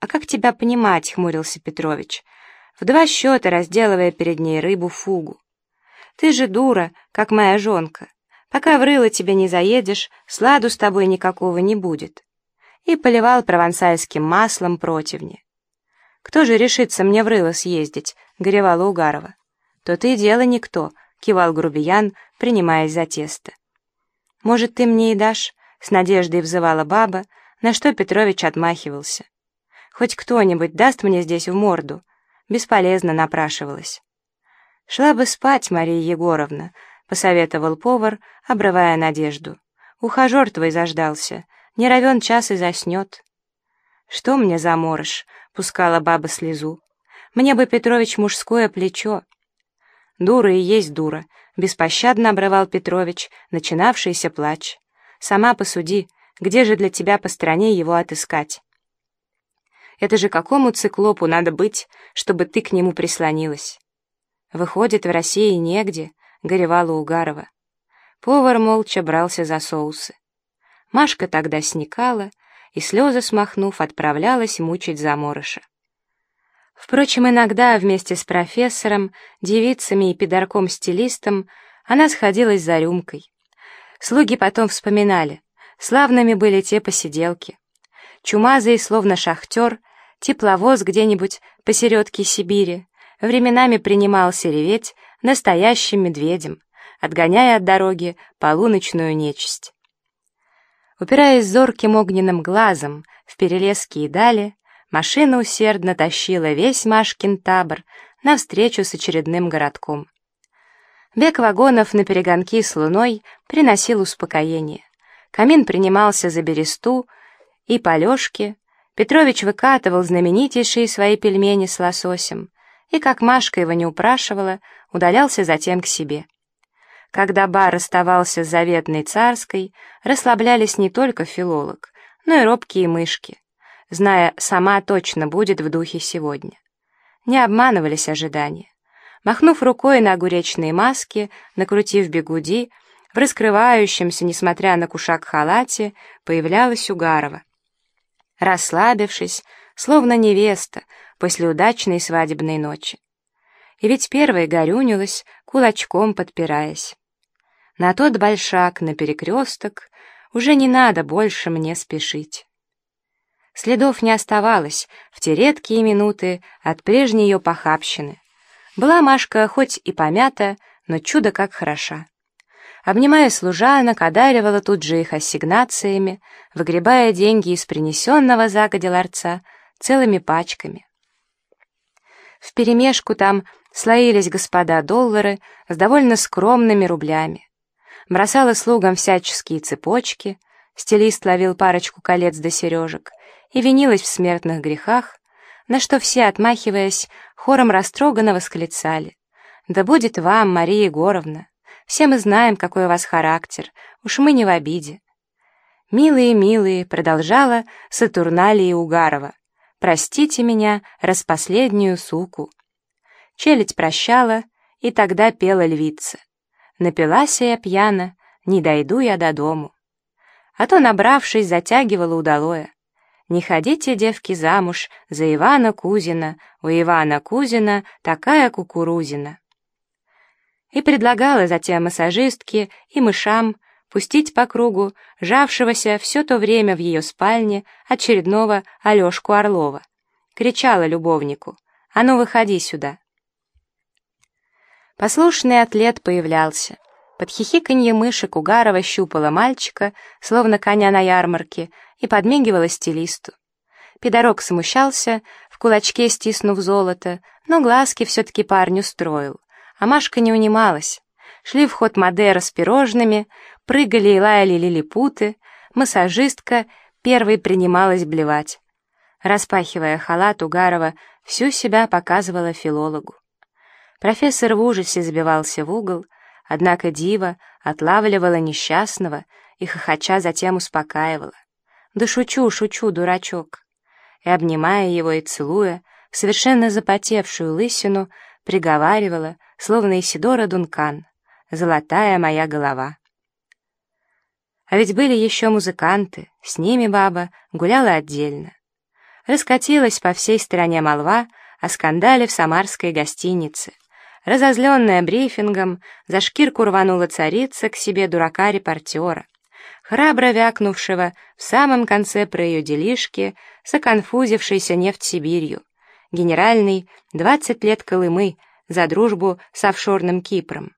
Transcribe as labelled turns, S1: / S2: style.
S1: «А как тебя понимать?» — хмурился Петрович, в два счета разделывая перед ней рыбу-фугу. «Ты же дура, как моя жонка. Пока в рыло тебе не заедешь, сладу с тобой никакого не будет». И поливал провансальским маслом противни. «Кто же решится мне в рыло съездить?» — горевала Угарова. «То ты дело никто», — кивал грубиян, принимаясь за тесто. «Может, ты мне и дашь?» — с надеждой взывала баба, на что Петрович отмахивался. «Хоть кто-нибудь даст мне здесь в морду?» Бесполезно напрашивалась. «Шла бы спать, Мария Егоровна», — посоветовал повар, обрывая надежду. «Ухажер твой заждался, не равен час и заснет». «Что мне за морож?» — пускала баба слезу. «Мне бы, Петрович, мужское плечо». «Дура и есть дура», — беспощадно обрывал Петрович, начинавшийся плач. «Сама посуди, где же для тебя по стране его отыскать?» «Это же какому циклопу надо быть, чтобы ты к нему прислонилась?» «Выходит, в России негде», — горевала Угарова. Повар молча брался за соусы. Машка тогда сникала и, слезы смахнув, отправлялась мучить заморыша. Впрочем, иногда вместе с профессором, девицами и пидорком-стилистом она сходилась за рюмкой. Слуги потом вспоминали, славными были те посиделки. Чумазый, словно шахтер, тепловоз где-нибудь посередке Сибири, временами принимался реветь настоящим медведем, отгоняя от дороги полуночную нечисть. Упираясь зорким огненным глазом в перелеские дали, машина усердно тащила весь Машкин табор навстречу с очередным городком. Бег вагонов на перегонки с луной приносил успокоение. Камин принимался за бересту и полежки, Петрович выкатывал знаменитейшие свои пельмени с лососем и, как Машка его не упрашивала, удалялся затем к себе. Когда бар оставался заветной царской, расслаблялись не только филолог, но и робкие мышки, зная, сама точно будет в духе сегодня. Не обманывались ожидания. Махнув рукой на огуречные маски, накрутив бегуди, в раскрывающемся, несмотря на кушак халате, появлялась Угарова. Расслабившись, словно невеста после удачной свадебной ночи. И ведь первая горюнилась, кулачком подпираясь. На тот большак, на перекресток, уже не надо больше мне спешить. Следов не оставалось в те редкие минуты от прежней ее похабщины. Была Машка хоть и помята, но чудо как хороша. Обнимая служанок, одаривала тут же их ассигнациями, выгребая деньги из принесенного загодя ларца целыми пачками. Вперемешку там слоились господа доллары с довольно скромными рублями. Бросала слугам всяческие цепочки, стилист ловил парочку колец до сережек, и винилась в смертных грехах, на что все, отмахиваясь, хором растроганно восклицали. «Да будет вам, Мария Егоровна! Все мы знаем, какой у вас характер, уж мы не в обиде». «Милые, милые», — продолжала Сатурналия Угарова, «простите меня, распоследнюю суку». Челядь прощала, и тогда пела львица. Напилась я пьяно, не дойду я до дому. А то, набравшись, затягивала удалое. Не ходите, девки, замуж за Ивана Кузина, у Ивана Кузина такая кукурузина. И предлагала затем массажистке и мышам пустить по кругу жавшегося все то время в ее спальне очередного Алешку Орлова. Кричала любовнику «А ну, выходи сюда!» Послушный атлет появлялся. Под хихиканье мышек Угарова щупала мальчика, словно коня на ярмарке, и подмигивала стилисту. Пидорок смущался, в кулачке стиснув золото, но глазки все-таки парню строил. А Машка не унималась. Шли в ход Мадера с пирожными, прыгали и лаяли лилипуты, массажистка первой принималась блевать. Распахивая халат, Угарова всю себя показывала филологу. Профессор в ужасе забивался в угол, однако Дива отлавливала несчастного и хохоча затем успокаивала. «Да шучу, шучу, дурачок!» И, обнимая его и целуя, совершенно запотевшую лысину, приговаривала, словно Исидора Дункан, «Золотая моя голова». А ведь были еще музыканты, с ними баба гуляла отдельно. Раскатилась по всей стране молва о скандале в самарской гостинице. Разозленная брифингом, за шкирку рванула царица к себе дурака-репортера, храбро вякнувшего в самом конце про ее делишки с оконфузившейся нефть Сибирью. Генеральный, 20 лет Колымы, за дружбу с офшорным Кипром.